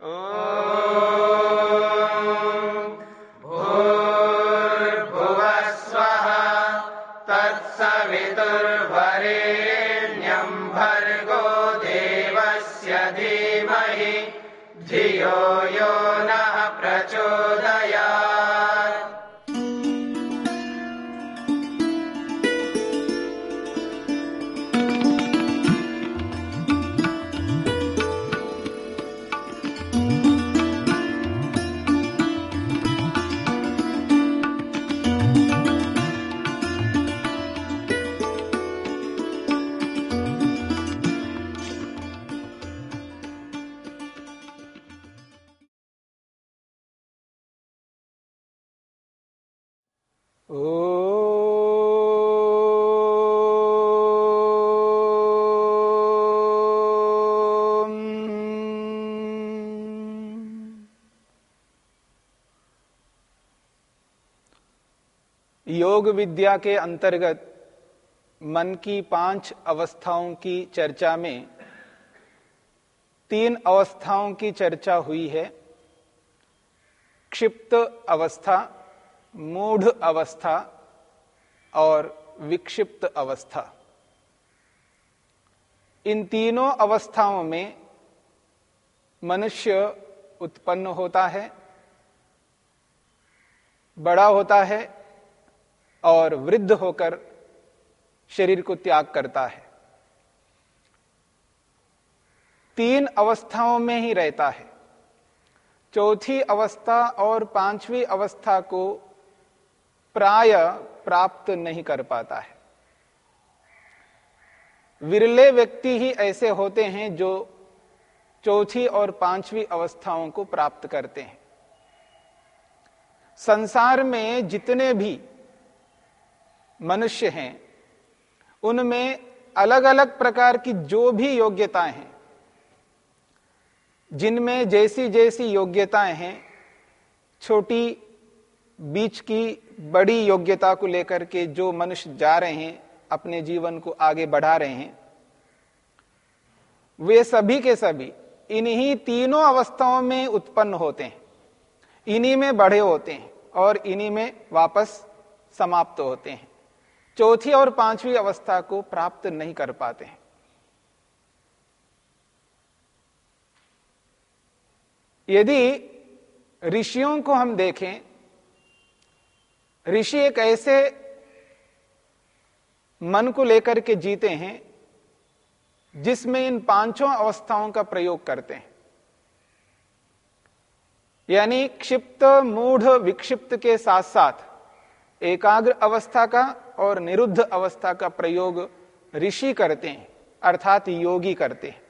Oh. योग विद्या के अंतर्गत मन की पाँच अवस्थाओं की चर्चा में तीन अवस्थाओं की चर्चा हुई है। क्षिप्त अवस्था, मूढ़ अवस्था और विक्षिप्त अवस्था। इन तीनों अवस्थाओं में मनुष्य उत्पन्न होता है, बड़ा होता है और वृद्ध होकर शरीर को त्याग करता है। तीन अवस्थाओं में ही रहता है। चौथी अवस्था और पांचवी अवस्था को प्राय प्राप्त नहीं कर पाता है। विरले व्यक्ति ही ऐसे होते हैं जो चौथी और पांचवी अवस्थाओं को प्राप्त करते हैं। संसार में जितने भी मनुष्य हैं, उनमें अलग अलग प्रकार की जो भी योग्यताएँ हैं, जिनमें जैसी जैसी योग्यताएँ हैं, छोटी बीच की बड़ी योग्यता को लेकर के जो मनुष्य जा रहे हैं, अपने जीवन को आगे बढ़ा रहे हैं, वे सभी के सभी इन्हीं तीनों अवस्थाओं में उत्पन्न होते हैं। इन्हीं में बढ़े होते हैं और इन्हीं में वापस समाप्त होते हैं। चौथी और पांचवी अवस्था को प्राप्त नहीं कर पाते हैं। यदि ऋषियों को हम देखें, ऋषि एक ऐसे मन को लेकर के जीते हैं, जिसमें इन पाँचों अवस्थाओं का प्रयोग करते हैं। यानी क्षिप्त, मूढ़, विक्षिप्त के साथ साथ एकाग्र अवस्था का और निरुद्ध अवस्था का प्रयोग ऋषि करते हैं, अर्थात योगी करते हैं।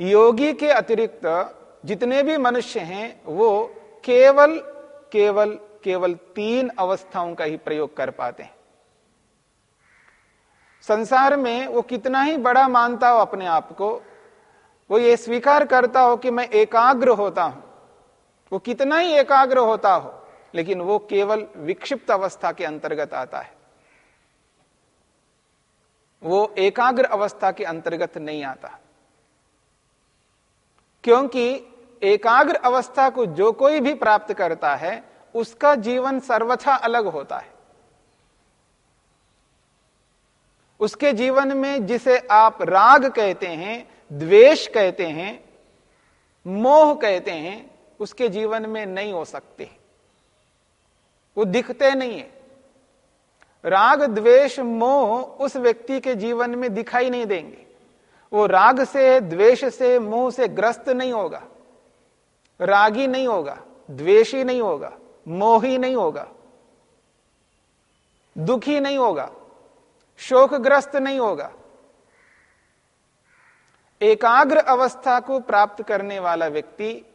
योगी के अतिरिक्त जितने भी मनुष्य हैं, वो केवल केवल केवल तीन अवस्थाओं का ही प्रयोग कर पाते हैं। संसार में वो कितना ही बड़ा मानता हो अपने आप को, वो ये स्वीकार करता हो कि मैं एकाग्र होता हूँ। वो कितना ही एकाग्र होता हो लेकिन वो केवल विक्षिप्त अवस्था के अंतर्गत आता है। वो एकाग्र अवस्था के अंतर्गत नहीं आता। क्योंकि एकाग्र अवस्था को जो कोई भी प्राप्त करता है, उसका जीवन सर्वथा अलग होता है। उसके जीवन में जिसे आप राग कहते हैं, द्वेष कहते हैं, मोह कहते हैं, उसके जीवन में नहीं हो सकते। वो दिखते नहीं है। राग, द्वेष, मोह उस व्यक्ति के जीवन में दिखाई नहीं देंगे। वो राग से, द्वेष से, मोह से ग्रस्त नहीं होगा। रागी नहीं होगा, द्वेषी नहीं होगा, मोही नहीं होगा। दुखी नहीं होगा, शोकग्रस्त नहीं होगा। एकाग्र अवस्था को प्राप्त करने वाला व्यक्ति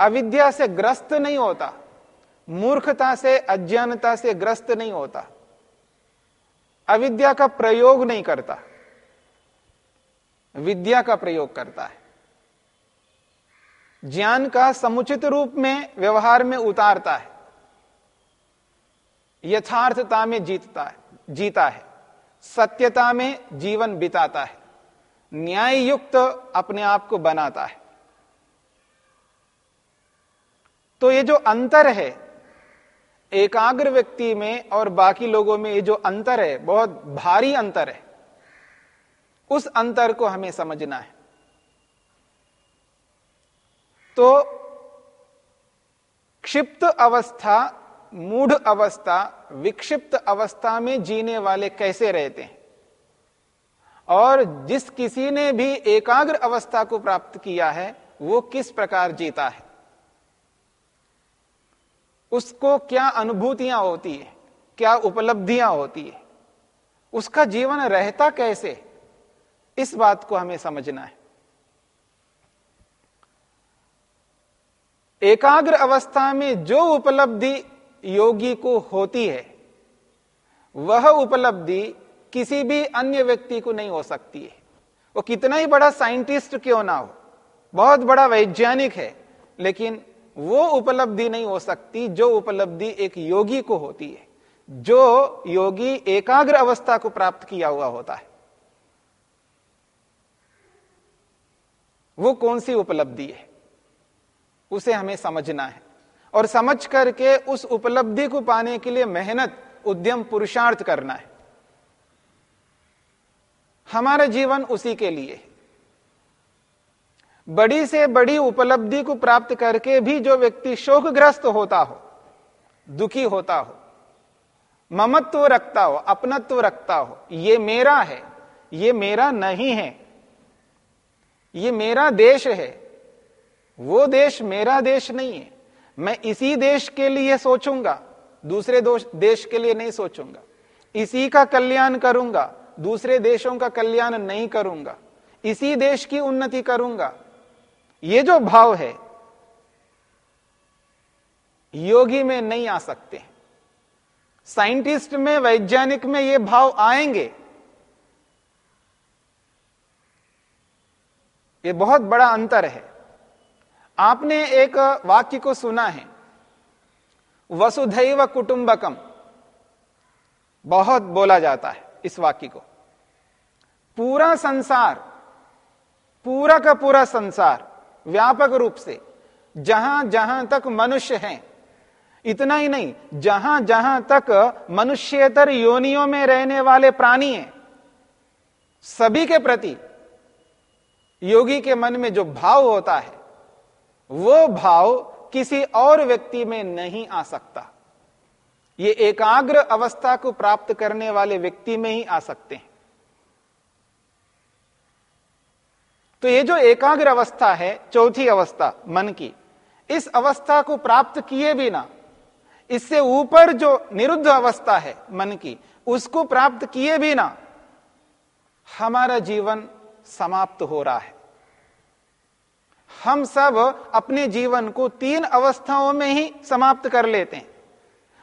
अविद्या से ग्रस्त नहीं होता। मूर्खता से, अज्ञानता से ग्रस्त नहीं होता। अविद्या का प्रयोग नहीं करता। विद्या का प्रयोग करता है। ज्ञान का समुचित रूप में व्यवहार में उतारता है। यथार्थता में जीतता है, जीता है। सत्यता में जीवन बिताता है। न्याय युक्त अपने आप को बनाता है। तो ये जो अंतर है, एकाग्र व्यक्ति में और बाकी लोगों में ये जो अंतर है, बहुत भारी अंतर है। उस अंतर को हमें समझना है। तो क्षिप्त अवस्था, मूढ़ अवस्था, विक्षिप्त अवस्था में जीने वाले कैसे रहते हैं? और जिस किसी ने भी एकाग्र अवस्था को प्राप्त किया है, वो किस प्रकार जीता है? उसको क्या अनुभूतियाँ होती है? क्या उपलब्धियाँ होती है? उसका जीवन रहता कैसे? इस बात को हमें समझना है। एकाग्र अवस्था में जो उपलब्धि योगी को होती है, वह उपलब्धि किसी भी अन्य व्यक्ति को नहीं हो सकती है। वो कितना ही बड़ा साइंटिस्ट क्यों ना हो, बहुत बड़ा वैज्ञानिक है, लेकिन वो उपलब्धि नहीं हो सकती जो उपलब्धि एक योगी को होती है। जो योगी एकाग्र अवस्था को प्राप्त किया हुआ होता है। वो कौन सी उपलब्धि है? उसे हमें समझना है। और समझ करके उस उपलब्धि को पाने के लिए मेहनत, उद्यम, पुरुषार्थ करना है। हमारा जीवन उसी के लिए बड़ी से बड़ी उपलब्धि को प्राप्त करके भी जो व्यक्ति शोकग्रस्त होता हो, दुखी होता हो, ममत्व रखता हो, अपनत्व रखता हो, ये मेरा है, ये मेरा नहीं है, ये मेरा देश है, वो देश मेरा देश नहीं है, मैं इसी देश के लिए सोचूँगा, दूसरे देश के लिए नहीं सोचूँगा, इसी का कल्याण करूँगा, दूसरे देशों का कल्याण नहीं करूँगा, इसी देश की उन्नति करूँगा ये जो भाव है, योगी में नहीं आ सकते। साइंटिस्ट में, वैज्ञानिक में ये भाव आएँगे। ये बहुत बड़ा अंतर है। आपने एक वाक्य को सुना है, वसुधैव कुटुंबकम। बहुत बोला जाता है इस वाक्य को। पूरा संसार, पूरा का पूरा संसार व्यापक रूप से, जहाँ जहाँ तक मनुष्य हैं, इतना ही नहीं, जहाँ जहाँ तक मनुष्यतर योनियों में रहने वाले प्राणी हैं, सभी के प्रति योगी के मन में जो भाव होता है, वो भाव किसी और व्यक्ति में नहीं आ सकता। ये एकाग्र अवस्था को प्राप्त करने वाले व्यक्ति में ही आ सकते हैं। तो ये जो एकाग्र अवस्था है, चौथी अवस्था, मन की, इस अवस्था को प्राप्त किए बिना, इससे ऊपर जो निरुद्ध अवस्था है, मन की, उसको प्राप्त किए बिना, हमारा जीवन समाप्त हो रहा है। हम सब अपने जीवन को तीन अवस्थाओं में ही समाप्त कर लेते हैं।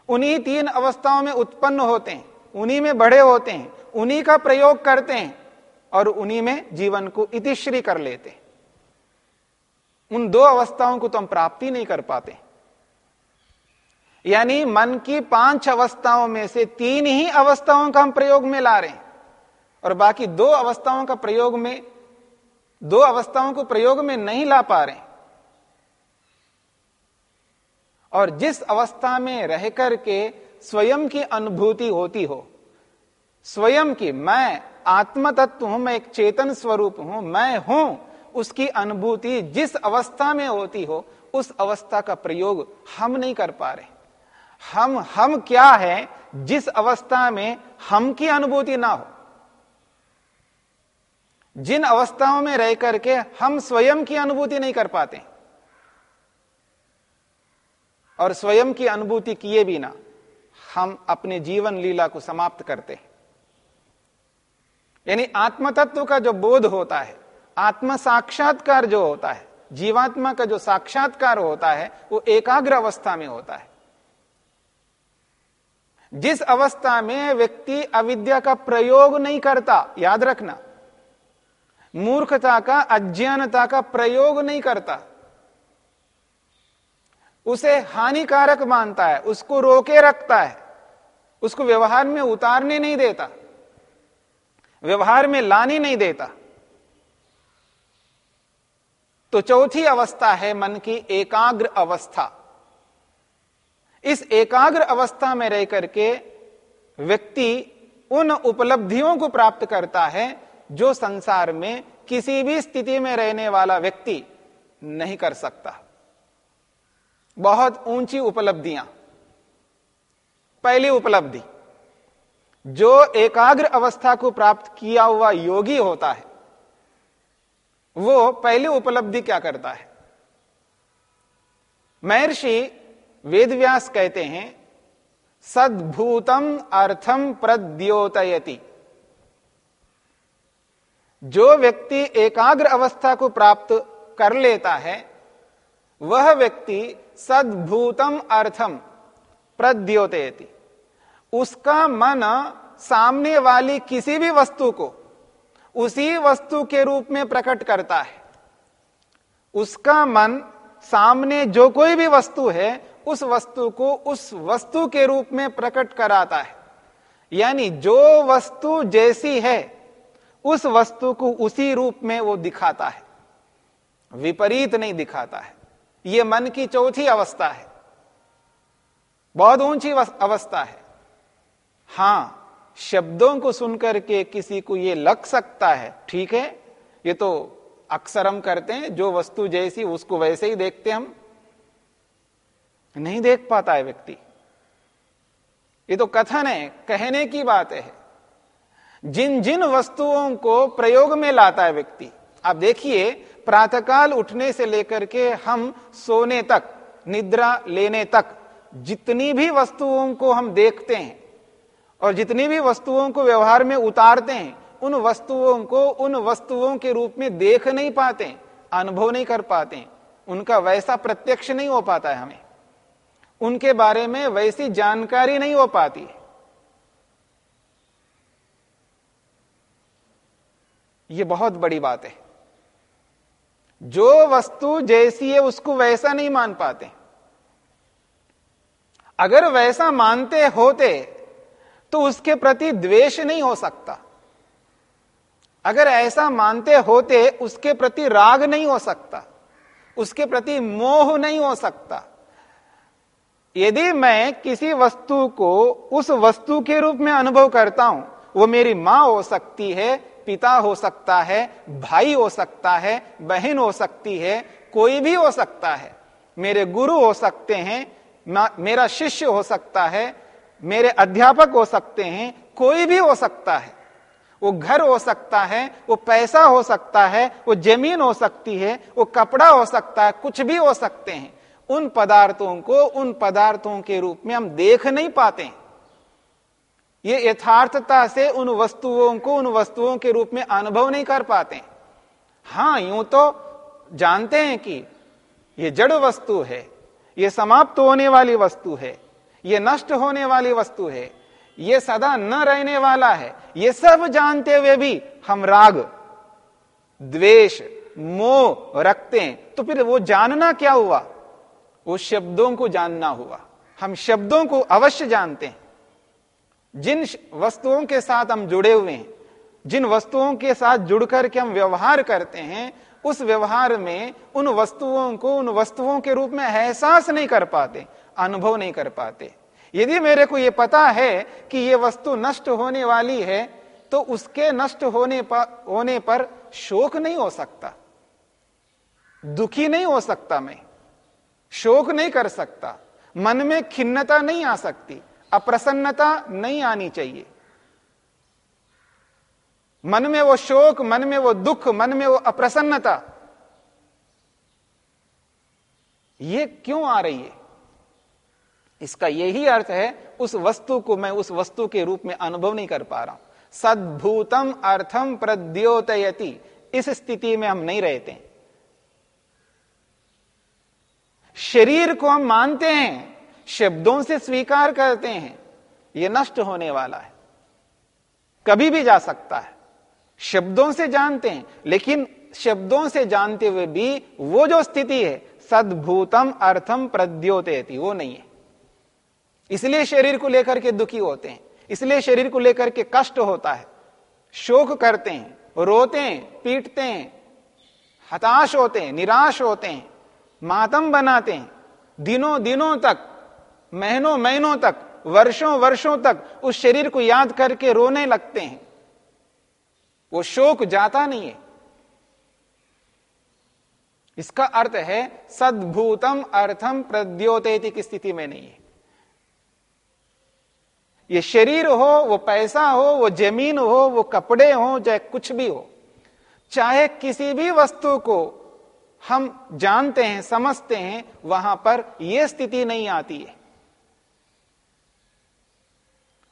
उन्हीं तीन अवस्थाओं में उत्पन्न होते हैं, उन्हीं में बड़े होते हैं, उन्हीं का प्रयोग करते हैं। और उन्हीं में जीवन को इतिश्री कर लेते। उन दो अवस्थाओं को तो हम प्राप्ति नहीं कर पाते। यानी मन की पाँच अवस्थाओं में से तीन ही अवस्थाओं का हम प्रयोग में ला रहे हैं। और बाकी दो अवस्थाओं का प्रयोग में, दो अवस्थाओं को प्रयोग में नहीं ला पा रहे और जिस अवस्था में रह करके स्वयं की अनुभूति होती हो, स्वयं की मैं आत्म तत्व हूँ मैं एक चेतन स्वरूप हूँ, मैं हूँ, उसकी अनुभूति जिस अवस्था में होती हो, उस अवस्था का प्रयोग हम नहीं कर पा रहे। हम हम क्या है, जिस अवस्था में हम की अनुभूति ना हो। जिन अवस्थाओं में रह करके हम स्वयं की अनुभूति नहीं कर पाते और स्वयं की अनुभूति किए बिना हम अपने जीवन लीला को समाप्त करते हैं। यानी आत्मतत्व का जो बोध होता है, आत्म साक्षात्कार जो होता है, जीवात्मा का जो साक्षात्कार होता है, वो एकाग्र अवस्था में होता है। जिस अवस्था में व्यक्ति अविद्या का प्रयोग नहीं करता, याद रखना, मूर्खता का, अज्ञानता का प्रयोग नहीं करता, उसे हानिकारक मानता है, उसको रोके रखता है, उसको व्यवहार में उतारने नहीं देता। व्यवहार में लाने नहीं देता। तो चौथी अवस्था है मन की एकाग्र अवस्था। इस एकाग्र अवस्था में रह करके व्यक्ति उन उपलब्धियों को प्राप्त करता है जो संसार में किसी भी स्थिति में रहने वाला व्यक्ति नहीं कर सकता। बहुत ऊँची उपलब्धियाँ। पहली उपलब्धि जो एकाग्र अवस्था को प्राप्त किया हुआ योगी होता है, वो पहली उपलब्धि क्या करता है? महर्षि वेदव्यास कहते हैं, सद्भूतम अर्थम प्रद्योतयति। जो व्यक्ति एकाग्र अवस्था को प्राप्त कर लेता है, वह व्यक्ति सद्भूतम अर्थम प्रद्योतयति। उसका मन सामने वाली किसी भी वस्तु को उसी वस्तु के रूप में प्रकट करता है। उसका मन सामने जो कोई भी वस्तु है, उस वस्तु को उस वस्तु के रूप में प्रकट कराता है। यानी जो वस्तु जैसी है, उस वस्तु को उसी रूप में वो दिखाता है। विपरीत नहीं दिखाता है। यह मन की चौथी अवस्था है। बहुत ऊँची अवस्था है। हाँ, शब्दों को सुनकर के किसी को यह लग सकता है, ठीक है? ये तो अक्सर हम करते हैं, जो वस्तु जैसी, उसको वैसे ही देखते हम। नहीं देख पाता है व्यक्ति। ये तो कथन है, कहने की बात है। जिन जिन वस्तुओं को प्रयोग में लाता है व्यक्ति, आप देखिए, प्रातःकाल उठने से लेकर के हम सोने तक, निद्रा लेने तक, जितनी भी वस्तुओं को हम देखते हैं और जितनी भी वस्तुओं को व्यवहार में उतारते हैं, उन वस्तुओं को उन वस्तुओं के रूप में देख नहीं पाते, अनुभव नहीं कर पाते, उनका वैसा प्रत्यक्ष नहीं हो पाता है हमें। उनके बारे में वैसी जानकारी नहीं हो पाती है। ये बहुत बड़ी बात है। जो वस्तु जैसी है, उसको वैसा नहीं मान पाते। अगर वैसा मानते होते तो उसके प्रति द्वेष नहीं हो सकता। अगर ऐसा मानते होते, उसके प्रति राग नहीं हो सकता, उसके प्रति मोह नहीं हो सकता। यदि मैं किसी वस्तु को उस वस्तु के रूप में अनुभव करता हूँ, वो मेरी माँ हो सकती है, पिता हो सकता है, भाई हो सकता है, बहन हो सकती है, कोई भी हो सकता है। मेरे गुरु हो सकते हैं मेरा शिष्य हो सकता है मेरे अध्यापक हो सकते हैं, कोई भी हो सकता है। वो घर हो सकता है, वो पैसा हो सकता है, वो ज़मीन हो सकती है, वो कपड़ा हो सकता है, कुछ भी हो सकते हैं। उन पदार्थों को उन पदार्थों के रूप में हम देख नहीं पाते ये यथार्थता से उन वस्तुओं को उन वस्तुओं के रूप में अनुभव नहीं कर पाते हाँ, यूँ तो जानते हैं कि ये जड़ वस्तु है, ये समाप्त होने वाली वस्तु है ये नष्ट होने वाली वस्तु है, ये सदा न रहने वाला है, ये सब जानते हुए भी हम राग, द्वेष, मोह रखते हैं। तो फिर वो जानना क्या हुआ? वो शब्दों को जानना हुआ। हम शब्दों को अवश्य जानते हैं। जिन वस्तुओं के साथ हम जुड़े हुए हैं, जिन वस्तुओं के साथ जुड़कर के हम व्यवहार करते हैं, उस व्यवहार में उन वस्तुओं को, उन वस्तुओं के रूप में एहसास नहीं कर पाते। अनुभव नहीं कर पाते। यदि मेरे को यह पता है कि यह वस्तु नष्ट होने वाली है तो उसके नष्ट होने पर होने पर शोक नहीं हो सकता। दुखी नहीं हो सकता मैं। शोक नहीं कर सकता। मन में खिन्नता नहीं आ सकती। अप्रसन्नता नहीं आनी चाहिए। मन में वो शोक, मन में वो दुख, मन में वो अप्रसन्नता, ये क्यों आ रही है? इसका यही अर्थ है, उस वस्तु को मैं उस वस्तु के रूप में अनुभव नहीं कर पा रहा हूँ। सद्भूतम अर्थम प्रद्योतयति। इस स्थिति में हम नहीं रहते शरीर को हम मानते हैं, शब्दों से स्वीकार करते हैं यह नष्ट होने वाला है। कभी भी जा सकता है। शब्दों से जानते हैं, लेकिन शब्दों से जानते हुए भी वो जो स्थिति है, सद्भूतम अर्थम प्रद्योते वो नहीं है। इसलिए शरीर को लेकर के दुखी होते हैं, इसलिए शरीर को लेकर के कष्ट होता है। शोक करते हैं, रोते हैं, पीटते हैं, हताश होते हैं, निराश होते हैं, मातम बनाते हैं। दिनों दिनों तक, महीनों महीनों तक, वर्षों वर्षों तक उस शरीर को याद करके रोने लगते हैं। वो शोक जाता नहीं है। इसका अर्थ है, सद्भूतम अर्थम प्रद्योतेति की स्थिति में नहीं है। ये शरीर हो, वो पैसा हो, वो ज़मीन हो, वो कपड़े हो, चाहे कुछ भी हो, चाहे किसी भी वस्तु को हम जानते हैं, समझते हैं, वहाँ पर यह स्थिति नहीं आती है।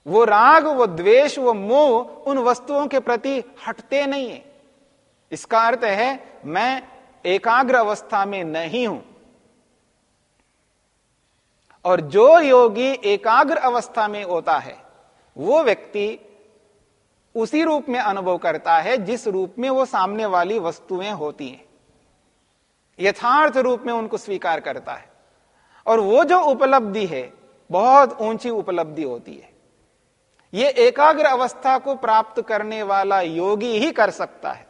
वो राग, वो द्वेष, वो मोह उन वस्तुओं के प्रति हटते नहीं है। इसका अर्थ है, मैं एकाग्र अवस्था में नहीं हूँ। और जो योगी एकाग्र अवस्था में होता है, वो व्यक्ति उसी रूप में अनुभव करता है जिस रूप में वो सामने वाली वस्तुएँ होती हैं। यथार्थ रूप में उनको स्वीकार करता है। और वो जो उपलब्धि है, बहुत ऊँची उपलब्धि होती है। ये एकाग्र अवस्था को प्राप्त करने वाला योगी ही कर सकता है।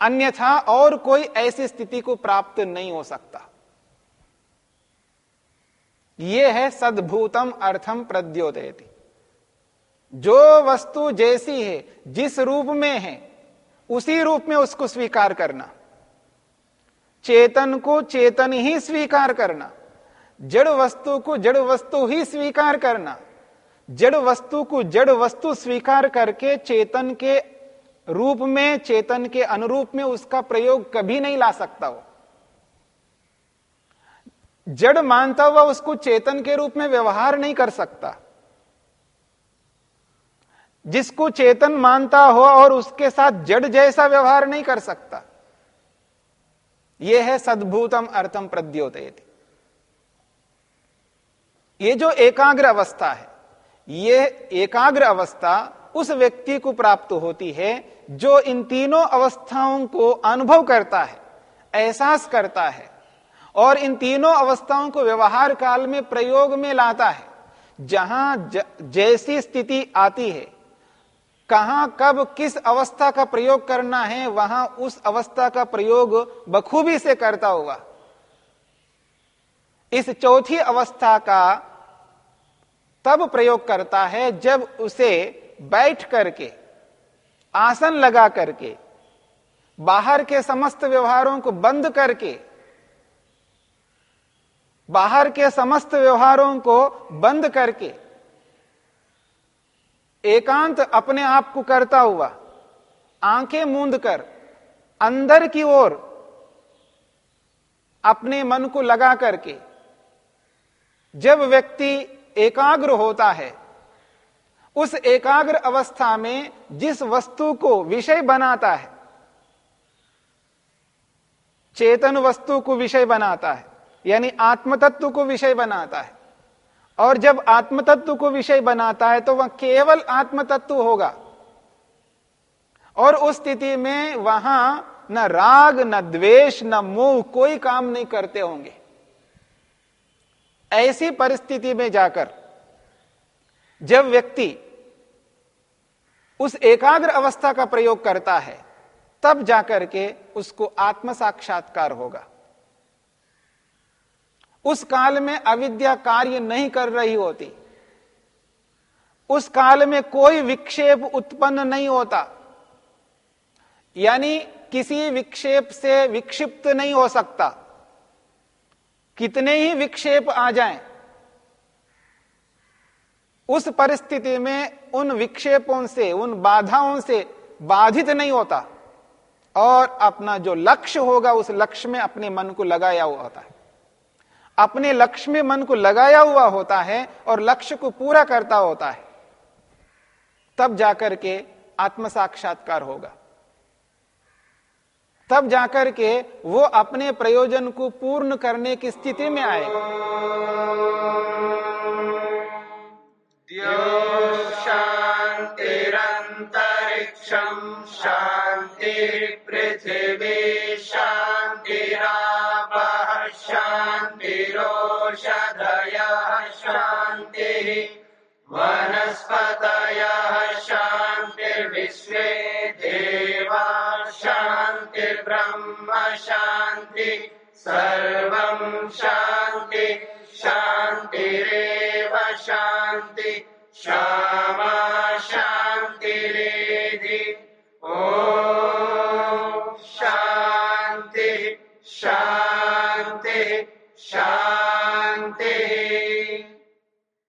अन्यथा और कोई ऐसी स्थिति को प्राप्त नहीं हो सकता। यह है सद्भूतम अर्थम प्रद्योदयति जो वस्तु जैसी है, जिस रूप में है, उसी रूप में उसको स्वीकार करना। चेतन को चेतन ही स्वीकार करना। जड़ वस्तु को जड़ वस्तु ही स्वीकार करना। जड़ वस्तु को जड़ वस्तु स्वीकार करके चेतन के रूप में, चेतन के अनुरूप में उसका प्रयोग कभी नहीं ला सकता हो जड़ मानता हुआ उसको चेतन के रूप में व्यवहार नहीं कर सकता। जिसको चेतन मानता हो और उसके साथ जड़ जैसा व्यवहार नहीं कर सकता। यह है सद्भूतम अर्थम प्रद्योत ये जो एकाग्र अवस्था है यह एकाग्र अवस्था उस व्यक्ति को प्राप्त होती है जो इन तीनों अवस्थाओं को अनुभव करता है, एहसास करता है और इन तीनों अवस्थाओं को व्यवहार काल में प्रयोग में लाता है। जहाँ ज, जैसी स्थिति आती है कहाँ कब किस अवस्था का प्रयोग करना है वहाँ उस अवस्था का प्रयोग बखूबी से करता हुआ इस चौथी अवस्था का तब प्रयोग करता है जब उसे बैठ करके आसन लगा करके बाहर के समस्त व्यवहारों को बंद करके बाहर के समस्त व्यवहारों को बंद करके एकांत अपने आप को करता हुआ आँखें मूंद कर अंदर की ओर अपने मन को लगा करके जब व्यक्ति एकाग्र होता है, उस एकाग्र अवस्था में जिस वस्तु को विषय बनाता है, चेतन वस्तु को विषय बनाता है यानी आत्मतत्व को विषय बनाता है। और जब आत्मतत्व को विषय बनाता है तो वह केवल आत्मतत्व होगा। और उस स्थिति में वहाँ न राग, न द्वेष, न मोह, कोई काम नहीं करते होंगे। ऐसी परिस्थिति में जाकर जब व्यक्ति उस एकाग्र अवस्था का प्रयोग करता है, तब जाकर के उसको आत्म साक्षात्कार होगा। उस काल में अविद्या कार्य नहीं कर रही होती। उस काल में कोई विक्षेप उत्पन्न नहीं होता। यानी किसी विक्षेप से विक्षिप्त नहीं हो सकता। कितने ही विक्षेप आ जाएँ, उस परिस्थिति में उन विक्षेपों से, उन बाधाओं से बाधित नहीं होता। और अपना जो लक्ष्य होगा, उस लक्ष्य में अपने मन को लगाया हुआ होता है। अपने लक्ष्य में मन को लगाया हुआ होता है और लक्ष्य को पूरा करता होता है, तब जाकर के आत्म साक्षात्कार होगा। तब जाकर के वो अपने प्रयोजन को पूर्ण करने की स्थिति में आए क्षमा शान्तिरेधि ॐ शान्तिः शान्तिः शान्ति।